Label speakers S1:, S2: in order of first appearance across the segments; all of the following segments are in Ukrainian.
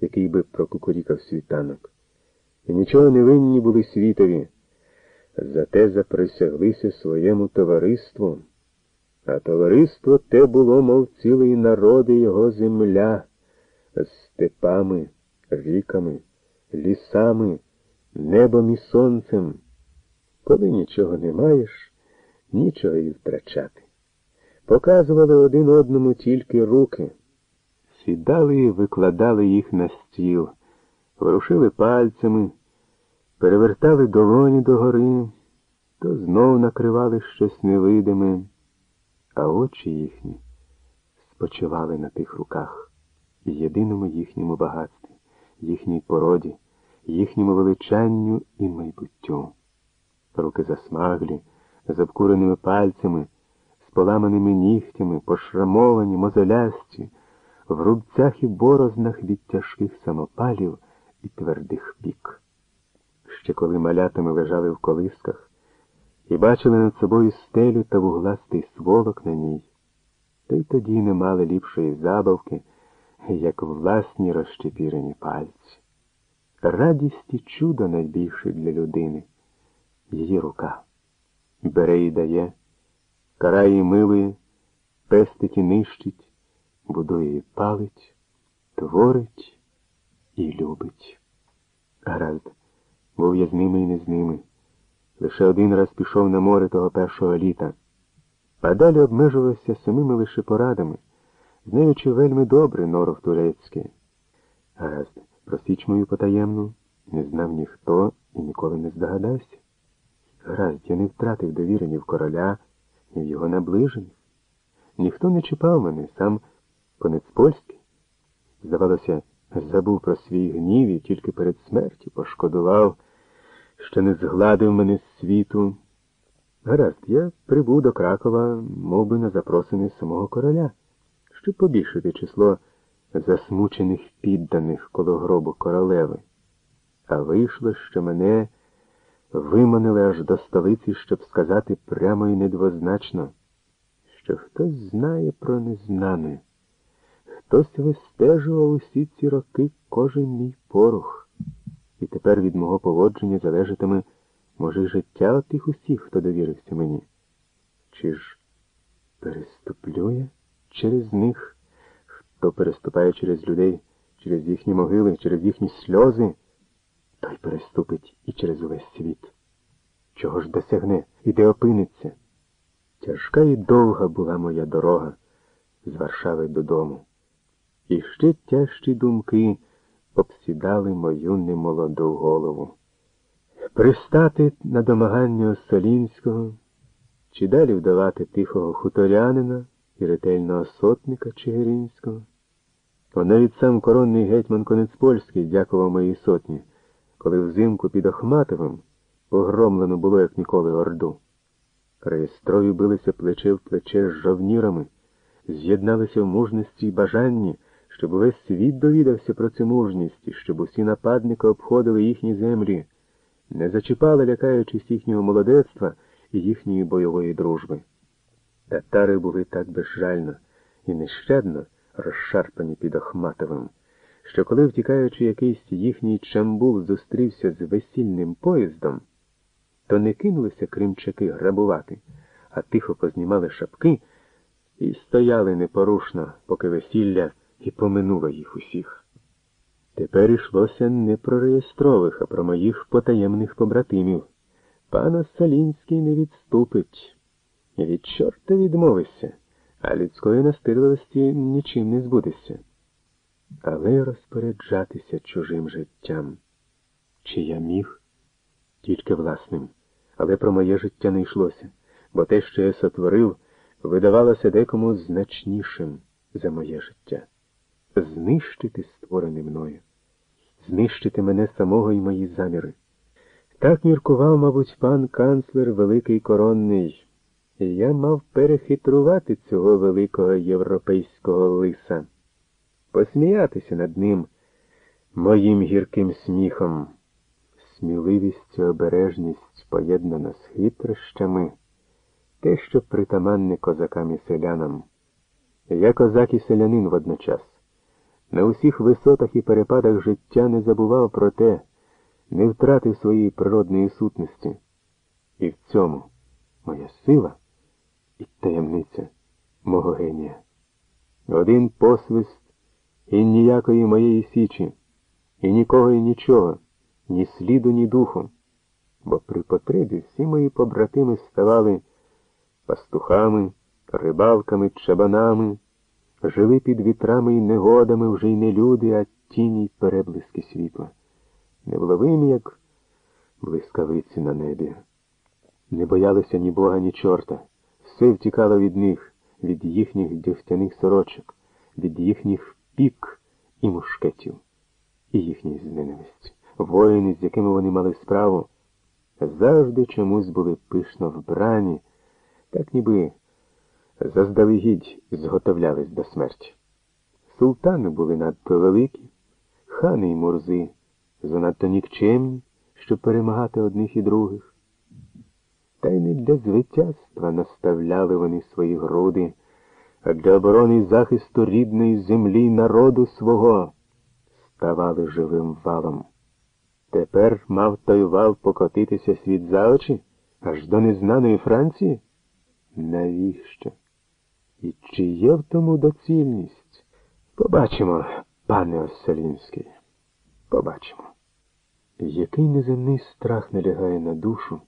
S1: який би прокукурікав світанок. І нічого не винні були світові, зате заприсяглися своєму товариству. А товариство те було, мов цілий народ і його земля, з степами, ріками, лісами, небом і сонцем. Коли нічого не маєш, нічого і втрачати. Показували один одному тільки руки, сідали і викладали їх на стіл, ворушили пальцями, перевертали долоні догори, то знов накривали щось невидиме, а очі їхні спочивали на тих руках, єдиному їхньому багатстві, їхній породі, їхньому величанню і майбуттю. Руки засмаглі, з обкуреними пальцями, з поламаними нігтями, пошрамовані, мозолясті, в рубцях і борознах від тяжких самопалів і твердих пік. Ще коли малятами лежали в колисках і бачили над собою стелю та вугластий сволок на ній, то й тоді не мали ліпшої забавки, як власні розчепірені пальці. Радість і чудо найбільше для людини її рука. Бере і дає, карає і милує, пестить і нищить, будує і палить, творить і любить. Гаразд, був я з ними і не з ними. Лише один раз пішов на море того першого літа, а далі обмежувався самими лише порадами, знаючи вельми добре норов турецьке. Гаразд, про січ мою потаємну не знав ніхто і ніколи не здогадався. Гаразд, я не втратив довіри ні в короля, ні в його наближених. Ніхто не чіпав мене, сам конець польський. Здавалося, забув про свій гнів і тільки перед смертю пошкодував, що не згладив мене з світу. Гаразд, я прибув до Кракова, мов би, на запросини самого короля, щоб побільшити число засмучених підданих коло гробу королеви. А вийшло, що мене виманили аж до столиці, щоб сказати прямо і недвозначно, що хтось знає про незнане, хтось вистежував усі ці роки кожен мій порух, і тепер від мого поводження залежатиме, може, життя тих усіх, хто довірився мені. Чи ж переступлю я через них, хто переступає через людей, через їхні могили, через їхні сльози? той переступить і через увесь світ. Чого ж досягне і де опиниться? Тяжка і довга була моя дорога з Варшави додому. І ще тяжчі думки обсідали мою немолоду голову. Пристати на домагання Солінського, чи далі вдавати тихого хуторянина і ретельного сотника Чигиринського. О, навіть сам коронний гетьман Конецпольський дякував моїй сотні коли взимку під Охматовим погромлено було, як ніколи, Орду. Реєстрові билися плече в плече з жовнірами, з'єдналися в мужності й бажанні, щоб увесь світ довідався про цю мужність, щоб усі нападники обходили їхні землі, не зачіпали, лякаючись їхнього молодецтва і їхньої бойової дружби. Татари були так безжально і нещадно розшарпані під Охматовим що коли, втікаючи, якийсь їхній чамбул зустрівся з весільним поїздом, то не кинулися кримчаки грабувати, а тихо познімали шапки і стояли непорушно, поки весілля і поминуло їх усіх. Тепер йшлося не про реєстрових, а про моїх потаємних побратимів. Пана Салінський не відступить. Від чорта відмовися, а людської настирливості нічим не збудеться але розпоряджатися чужим життям. Чи я міг? Тільки власним. Але про моє життя не йшлося, бо те, що я сотворив, видавалося декому значнішим за моє життя. Знищити створене мною, знищити мене самого і мої заміри. Так міркував, мабуть, пан канцлер Великий Коронний, і я мав перехитрувати цього великого європейського лиса посміятися над ним моїм гірким сміхом, сміливість і обережність поєднана з хитрощами, те, що притаманне козакам і селянам. Я козак і селянин водночас, на усіх висотах і перепадах життя не забував про те, не втратив своєї природної сутності. І в цьому моя сила і таємниця мого генія. Один посвист і ніякої моєї січі, і нікого і нічого, ні сліду, ні духу, бо при потребі всі мої побратими ставали пастухами, рибалками, чабанами, жили під вітрами і негодами вже й не люди, а тіні й переблиски світла, невловимі, як блискавиці на небі. Не боялися ні Бога, ні чорта. Все втікало від них, від їхніх дівтяних сорочок, від їхніх пік і мушкетів, і їхніх зненависть. Воїни, з якими вони мали справу, завжди чомусь були пишно вбрані, так ніби заздалегідь зготовлялись до смерті. Султани були надто великі, хани й мурзи занадто нікчемні, щоб перемагати одних і других. Та й не для звитязства наставляли вони свої груди, а для оборони й захисту рідної землі народу свого ставали живим валом. Тепер мав той вал покотитися світ за очі аж до незнаної Франції? Навіщо? І чи є в тому доцільність? Побачимо, пане Оселінський, побачимо. Який неземний страх налягає на душу,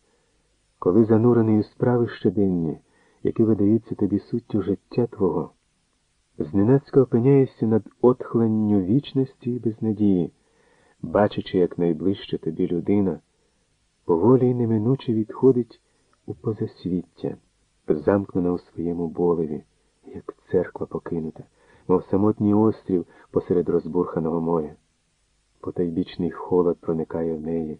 S1: коли занурений у справи щоденні, які видаються тобі суттю життя твого, зненацька опиняєшся над отхленню вічності і безнадії, бачачи, як найближче тобі людина, поволі й неминуче відходить у позасвіття, замкнена у своєму болеві, як церква покинута, мов самотній острів посеред розбурханого моря. Потайбічний холод проникає в неї.